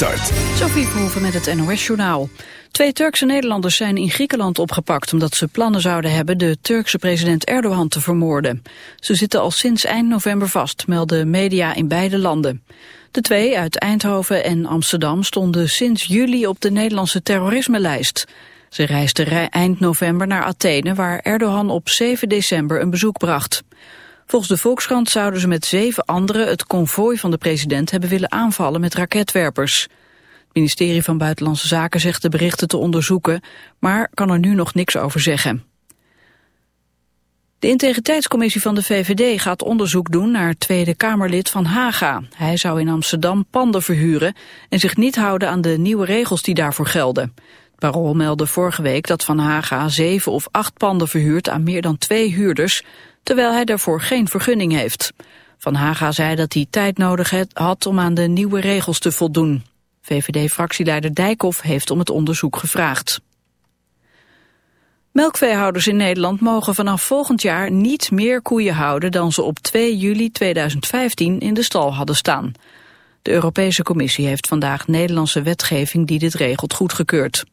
start. Sophie Verhoeven met het NOS-journaal. Twee Turkse Nederlanders zijn in Griekenland opgepakt... omdat ze plannen zouden hebben de Turkse president Erdogan te vermoorden. Ze zitten al sinds eind november vast, melden media in beide landen. De twee uit Eindhoven en Amsterdam stonden sinds juli op de Nederlandse terrorisme-lijst. Ze reisden eind november naar Athene... waar Erdogan op 7 december een bezoek bracht. Volgens de Volkskrant zouden ze met zeven anderen het konvooi van de president hebben willen aanvallen met raketwerpers. Het ministerie van Buitenlandse Zaken zegt de berichten te onderzoeken, maar kan er nu nog niks over zeggen. De integriteitscommissie van de VVD gaat onderzoek doen naar Tweede Kamerlid van Haga. Hij zou in Amsterdam panden verhuren en zich niet houden aan de nieuwe regels die daarvoor gelden. Het Parool meldde vorige week dat Van Haga zeven of acht panden verhuurt aan meer dan twee huurders, terwijl hij daarvoor geen vergunning heeft. Van Haga zei dat hij tijd nodig had om aan de nieuwe regels te voldoen. VVD-fractieleider Dijkhoff heeft om het onderzoek gevraagd. Melkveehouders in Nederland mogen vanaf volgend jaar niet meer koeien houden dan ze op 2 juli 2015 in de stal hadden staan. De Europese Commissie heeft vandaag Nederlandse wetgeving die dit regelt goedgekeurd.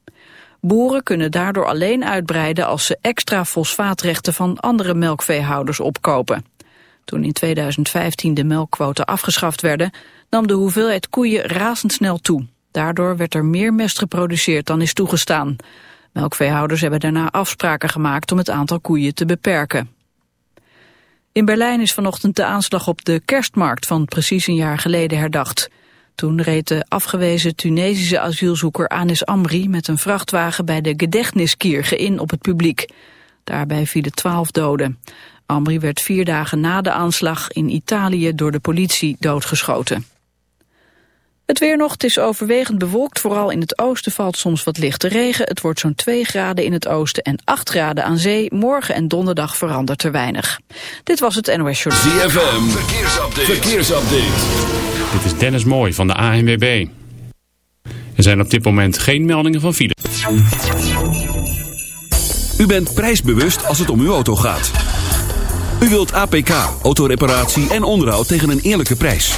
Boeren kunnen daardoor alleen uitbreiden als ze extra fosfaatrechten van andere melkveehouders opkopen. Toen in 2015 de melkquoten afgeschaft werden, nam de hoeveelheid koeien razendsnel toe. Daardoor werd er meer mest geproduceerd dan is toegestaan. Melkveehouders hebben daarna afspraken gemaakt om het aantal koeien te beperken. In Berlijn is vanochtend de aanslag op de kerstmarkt van precies een jaar geleden herdacht. Toen reed de afgewezen Tunesische asielzoeker Anis Amri met een vrachtwagen bij de Gedächtniskirche in op het publiek. Daarbij vielen twaalf doden. Amri werd vier dagen na de aanslag in Italië door de politie doodgeschoten. Het weer nog, het is overwegend bewolkt. Vooral in het oosten valt soms wat lichte regen. Het wordt zo'n 2 graden in het oosten en 8 graden aan zee. Morgen en donderdag verandert er weinig. Dit was het NOS Journal. ZFM, verkeersupdate. verkeersupdate. Dit is Dennis Mooi van de ANWB. Er zijn op dit moment geen meldingen van file. U bent prijsbewust als het om uw auto gaat. U wilt APK, autoreparatie en onderhoud tegen een eerlijke prijs.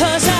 Cause I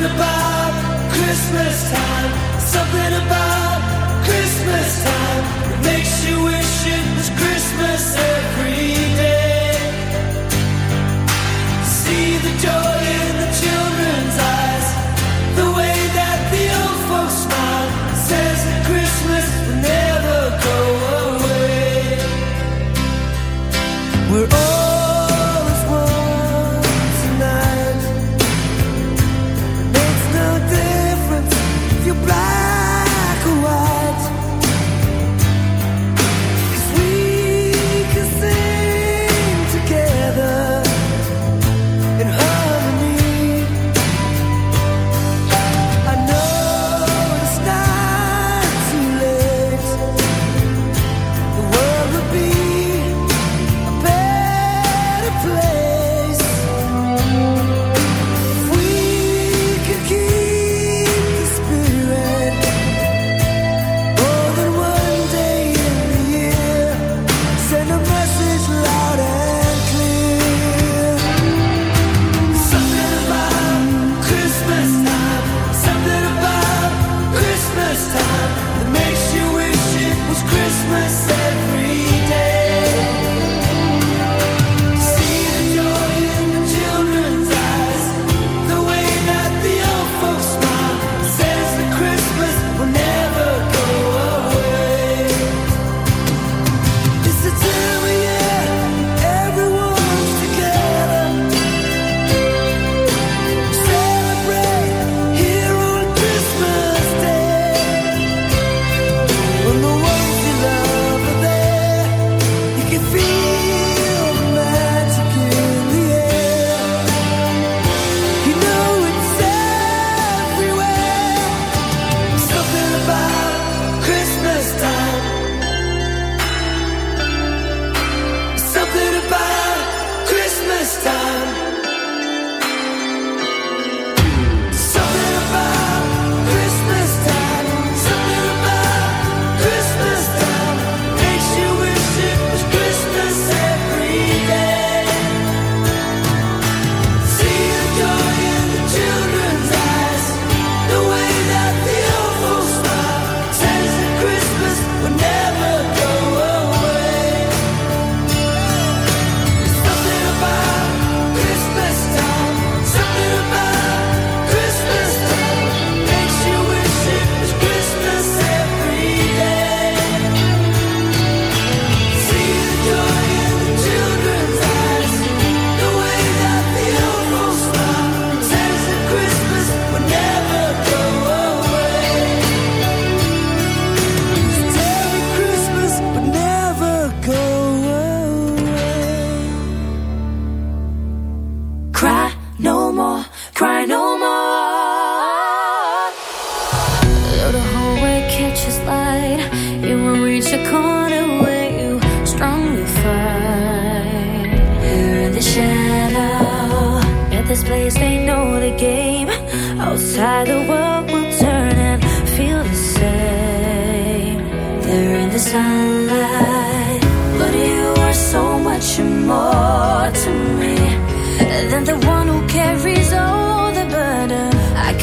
Something about Christmas time. Something about Christmas time.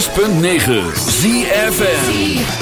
106.9 ZFN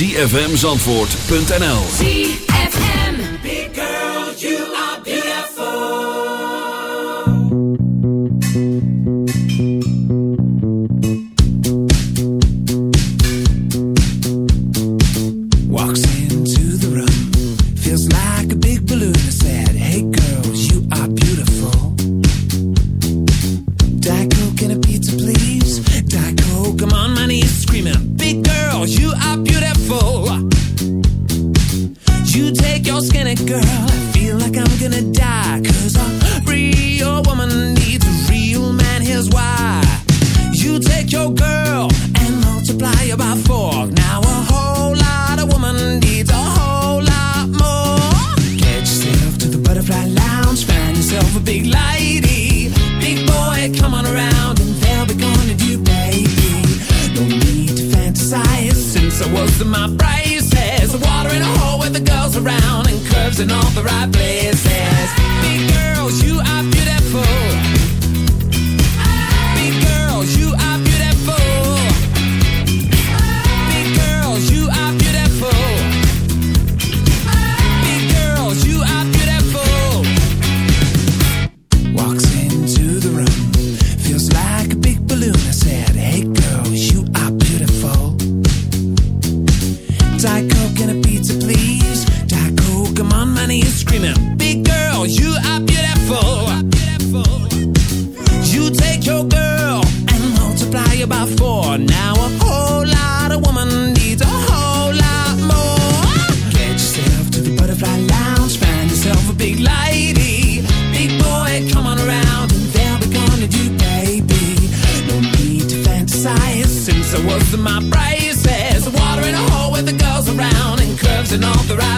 www.zfmzandvoort.nl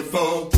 beautiful.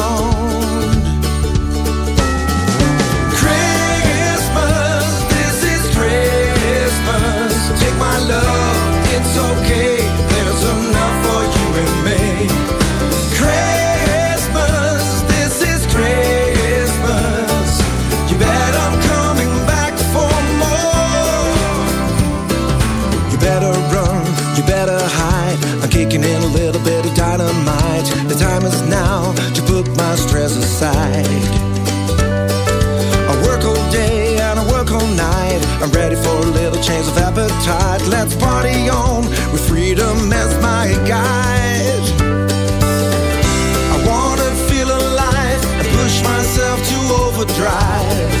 It's okay. There's enough for you and me. Christmas, this is Christmas. You bet I'm coming back for more. You better run, you better hide. I'm kicking in a little bit of dynamite. The time is now to put my stress aside. I'm ready for a little change of appetite. Let's party on with freedom as my guide. I wanna feel alive and push myself to overdrive.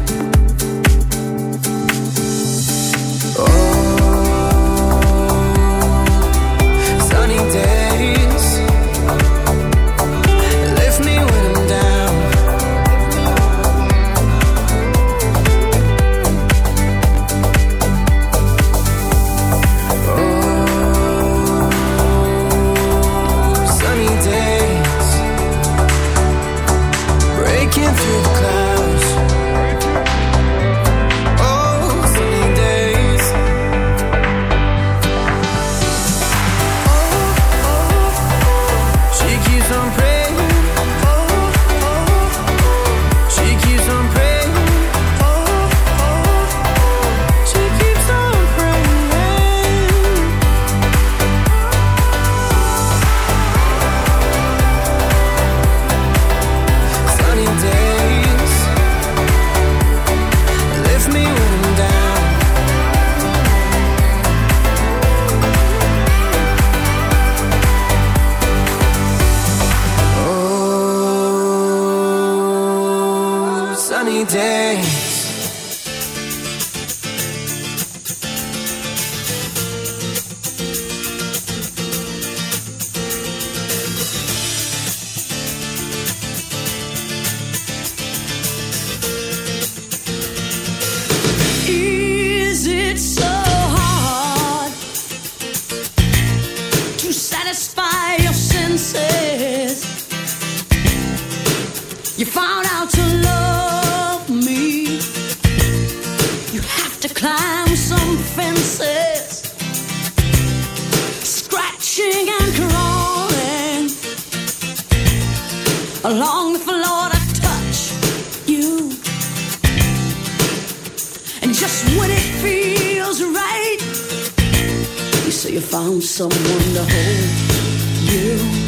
in the hole. You.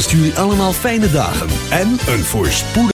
Stuur je allemaal fijne dagen en een voorspoedig.